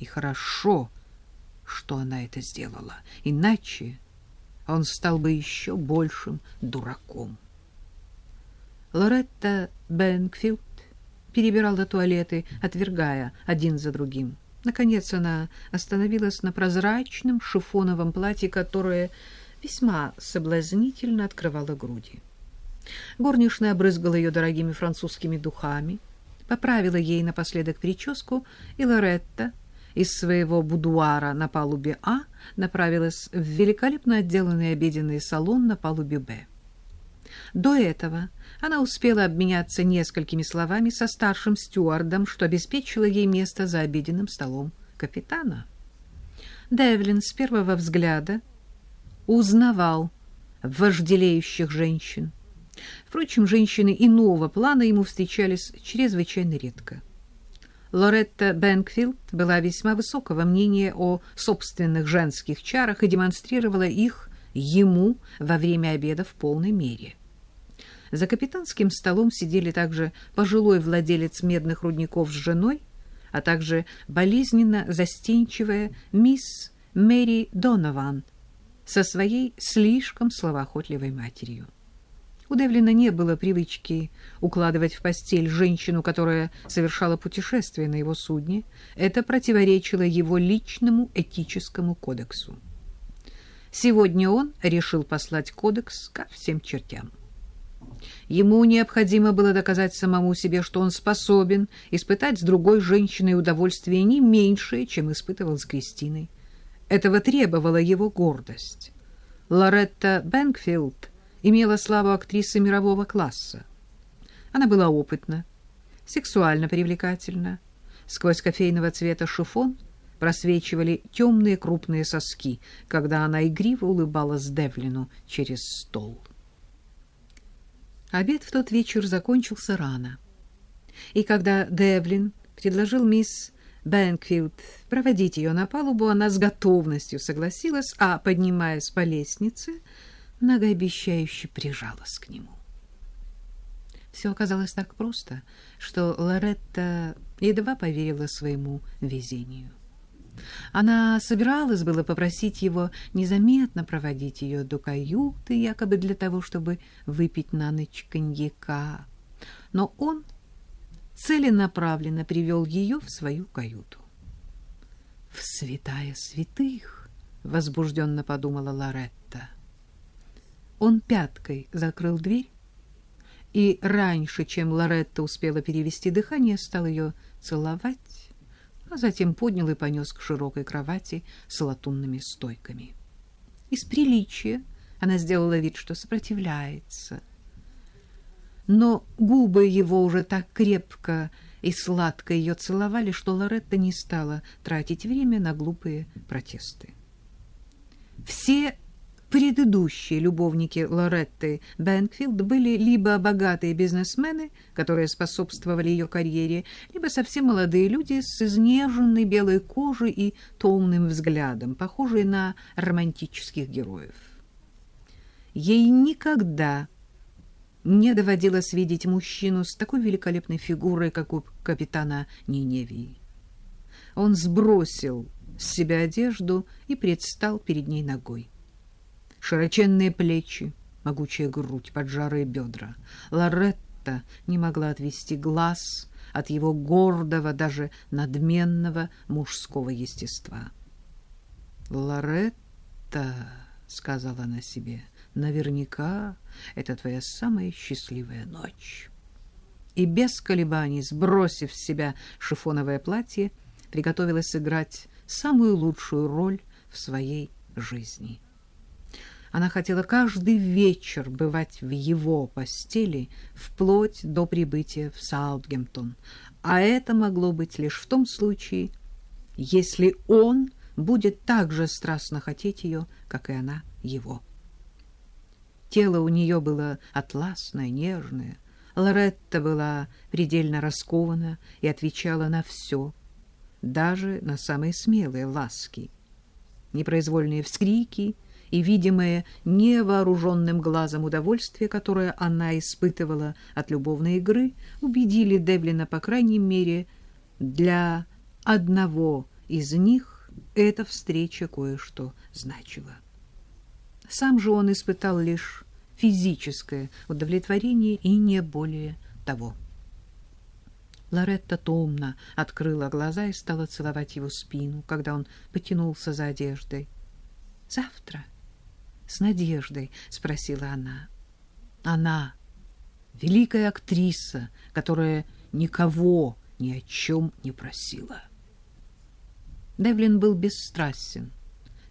И хорошо, что она это сделала, иначе он стал бы еще большим дураком. Лоретта Бэнкфилд перебирала туалеты, отвергая один за другим. Наконец она остановилась на прозрачном шифоновом платье, которое весьма соблазнительно открывало груди. Горничная обрызгала ее дорогими французскими духами, поправила ей напоследок прическу, и Лоретта из своего будуара на палубе А направилась в великолепно отделанный обеденный салон на палубе Б. До этого она успела обменяться несколькими словами со старшим стюардом, что обеспечило ей место за обеденным столом капитана. Девлин с первого взгляда узнавал вожделеющих женщин. Впрочем, женщины иного плана ему встречались чрезвычайно редко. Лоретта Бэнкфилд была весьма высокого мнения о собственных женских чарах и демонстрировала их ему во время обеда в полной мере. За капитанским столом сидели также пожилой владелец медных рудников с женой, а также болезненно застенчивая мисс Мэри Донован со своей слишком словоохотливой матерью. У Девлина не было привычки укладывать в постель женщину, которая совершала путешествие на его судне. Это противоречило его личному этическому кодексу. Сегодня он решил послать кодекс ко всем чертям. Ему необходимо было доказать самому себе, что он способен испытать с другой женщиной удовольствие не меньшее, чем испытывал с Кристиной. Этого требовала его гордость. Лоретта Бэнкфилд имела славу актрисы мирового класса. Она была опытна, сексуально привлекательна. Сквозь кофейного цвета шифон просвечивали темные крупные соски, когда она игриво улыбалась Девлину через стол. Обед в тот вечер закончился рано. И когда Девлин предложил мисс Бэнкфилд проводить ее на палубу, она с готовностью согласилась, а, поднимаясь по лестнице, многообещающе прижалась к нему. Все оказалось так просто, что Лоретта едва поверила своему везению. Она собиралась было попросить его незаметно проводить ее до каюты, якобы для того, чтобы выпить на ночь коньяка. Но он целенаправленно привел ее в свою каюту. «В святая святых!» — возбужденно подумала Лоретта. Он пяткой закрыл дверь, и раньше, чем Лоретта успела перевести дыхание, стал ее целовать, а затем поднял и понес к широкой кровати с латунными стойками. Из приличия она сделала вид, что сопротивляется. Но губы его уже так крепко и сладко ее целовали, что Лоретта не стала тратить время на глупые протесты. Все Предыдущие любовники Лоретты Бэнкфилд были либо богатые бизнесмены, которые способствовали ее карьере, либо совсем молодые люди с изнеженной белой кожей и томным взглядом, похожие на романтических героев. Ей никогда не доводилось видеть мужчину с такой великолепной фигурой, как у капитана Ниневии. Он сбросил с себя одежду и предстал перед ней ногой широченные плечи, могучая грудь, поджарые бедра. Лоретта не могла отвести глаз от его гордого, даже надменного мужского естества. «Лоретта», — сказала она себе, — «наверняка это твоя самая счастливая ночь». И без колебаний, сбросив с себя шифоновое платье, приготовилась сыграть самую лучшую роль в своей жизни. Она хотела каждый вечер бывать в его постели вплоть до прибытия в Саутгемптон. А это могло быть лишь в том случае, если он будет так же страстно хотеть ее, как и она его. Тело у нее было атласное, нежное. Лоретта была предельно раскована и отвечала на все, даже на самые смелые ласки. Непроизвольные вскрики — и видимое невооруженным глазом удовольствие, которое она испытывала от любовной игры, убедили Девлина, по крайней мере, для одного из них эта встреча кое-что значила. Сам же он испытал лишь физическое удовлетворение и не более того. Лоретта томно открыла глаза и стала целовать его спину, когда он потянулся за одеждой. «Завтра?» — с надеждой спросила она. Она, великая актриса, которая никого ни о чем не просила. Девлин был бесстрастен,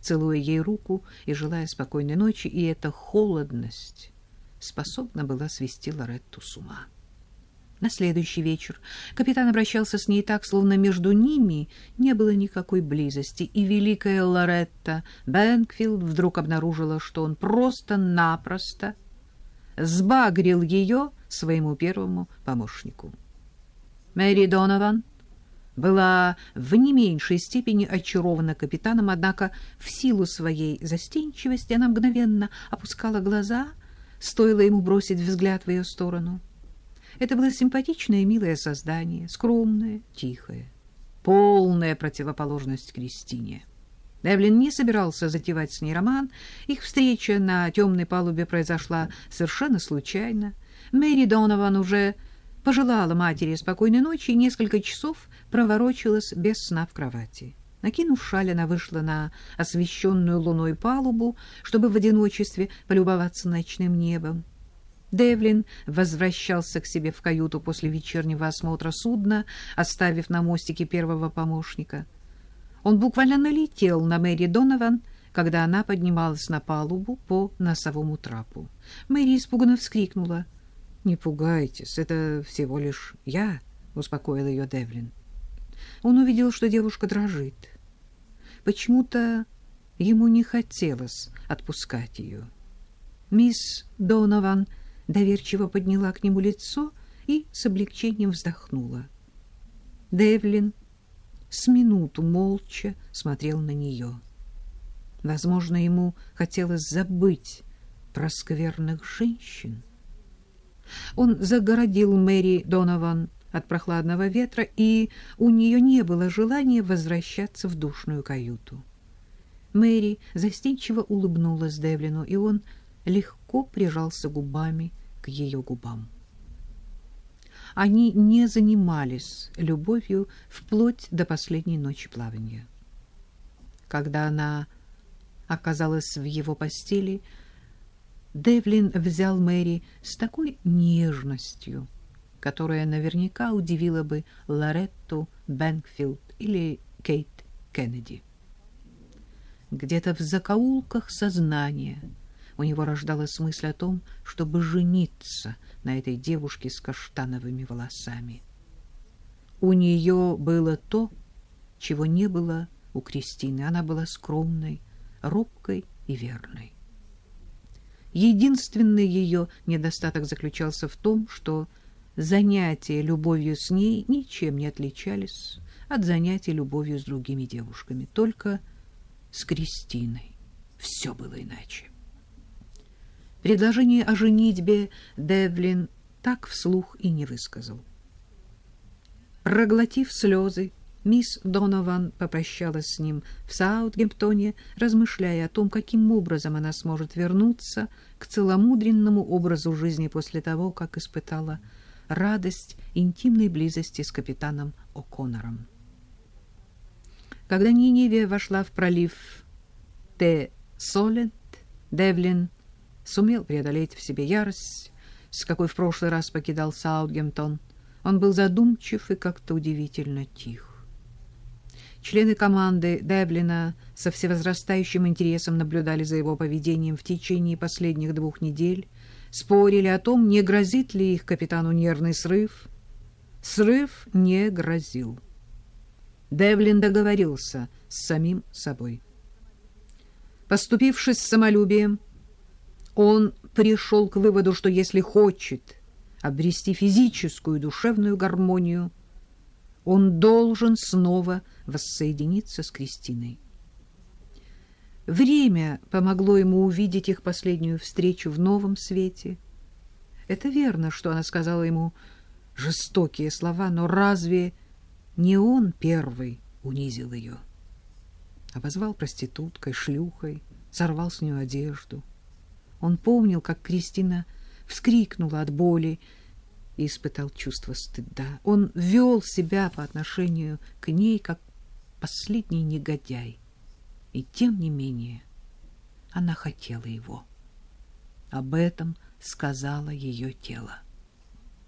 целуя ей руку и желая спокойной ночи, и эта холодность способна была свести Лоретту с ума. На следующий вечер капитан обращался с ней так, словно между ними не было никакой близости, и великая Лоретта Бэнкфилд вдруг обнаружила, что он просто-напросто сбагрил ее своему первому помощнику. Мэри Донован была в не меньшей степени очарована капитаном, однако в силу своей застенчивости она мгновенно опускала глаза, стоило ему бросить взгляд в ее сторону. Это было симпатичное и милое создание, скромное, тихое, полная противоположность Кристине. Девлин не собирался затевать с ней роман. Их встреча на темной палубе произошла совершенно случайно. Мэри Донован уже пожелала матери спокойной ночи и несколько часов проворочилась без сна в кровати. Накинув шаль, она вышла на освещенную луной палубу, чтобы в одиночестве полюбоваться ночным небом. Девлин возвращался к себе в каюту после вечернего осмотра судна, оставив на мостике первого помощника. Он буквально налетел на Мэри Донован, когда она поднималась на палубу по носовому трапу. Мэри испуганно вскрикнула. «Не пугайтесь, это всего лишь я», — успокоил ее Девлин. Он увидел, что девушка дрожит. Почему-то ему не хотелось отпускать ее. Мисс Донован доверчиво подняла к нему лицо и с облегчением вздохнула. Девлин с минуту молча смотрел на нее. Возможно, ему хотелось забыть про скверных женщин. Он загородил Мэри Донован от прохладного ветра, и у нее не было желания возвращаться в душную каюту. Мэри застенчиво улыбнулась Девлину, и он легко прижался губами к ее губам. Они не занимались любовью вплоть до последней ночи плавания. Когда она оказалась в его постели, Девлин взял Мэри с такой нежностью, которая наверняка удивила бы Лоретту Бэнкфилд или Кейт Кеннеди. Где-то в закоулках сознания у него рождалась мысль о том, чтобы жениться на этой девушке с каштановыми волосами. У нее было то, чего не было у Кристины. Она была скромной, робкой и верной. Единственный ее недостаток заключался в том, что занятия любовью с ней ничем не отличались от занятий любовью с другими девушками. Только с Кристиной все было иначе. Предложение о женитьбе Девлин так вслух и не высказал. Проглотив слезы, мисс Донован попрощалась с ним в Саутгемптоне, размышляя о том, каким образом она сможет вернуться к целомудренному образу жизни после того, как испытала радость интимной близости с капитаном О'Коннором. Когда Ниневия вошла в пролив Те-Солент, Девлин сумел преодолеть в себе ярость, с какой в прошлый раз покидал Саутгемптон. Он был задумчив и как-то удивительно тих. Члены команды Девлина со всевозрастающим интересом наблюдали за его поведением в течение последних двух недель, спорили о том, не грозит ли их капитану нервный срыв. Срыв не грозил. Девлин договорился с самим собой. Поступившись с самолюбием, он пришел к выводу, что если хочет обрести физическую и душевную гармонию, он должен снова воссоединиться с Кристиной. Время помогло ему увидеть их последнюю встречу в новом свете. Это верно, что она сказала ему жестокие слова, но разве не он первый унизил ее? обозвал проституткой, шлюхой, сорвал с нее одежду. Он помнил, как Кристина вскрикнула от боли и испытал чувство стыда. Он вел себя по отношению к ней, как последний негодяй. И тем не менее она хотела его. Об этом сказала ее тело.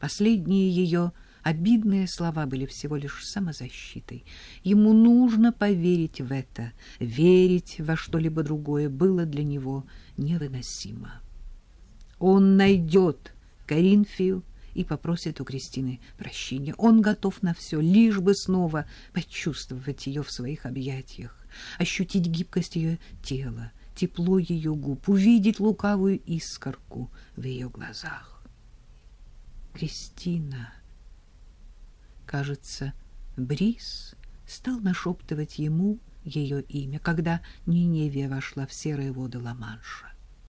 Последние ее обидные слова были всего лишь самозащитой. Ему нужно поверить в это. Верить во что-либо другое было для него невыносимо. Он найдет Коринфию и попросит у Кристины прощения. Он готов на все, лишь бы снова почувствовать ее в своих объятиях, ощутить гибкость ее тела, тепло ее губ, увидеть лукавую искорку в ее глазах. Кристина. Кажется, Брис стал нашептывать ему ее имя, когда Ниневия вошла в серые воды Ла-Манша.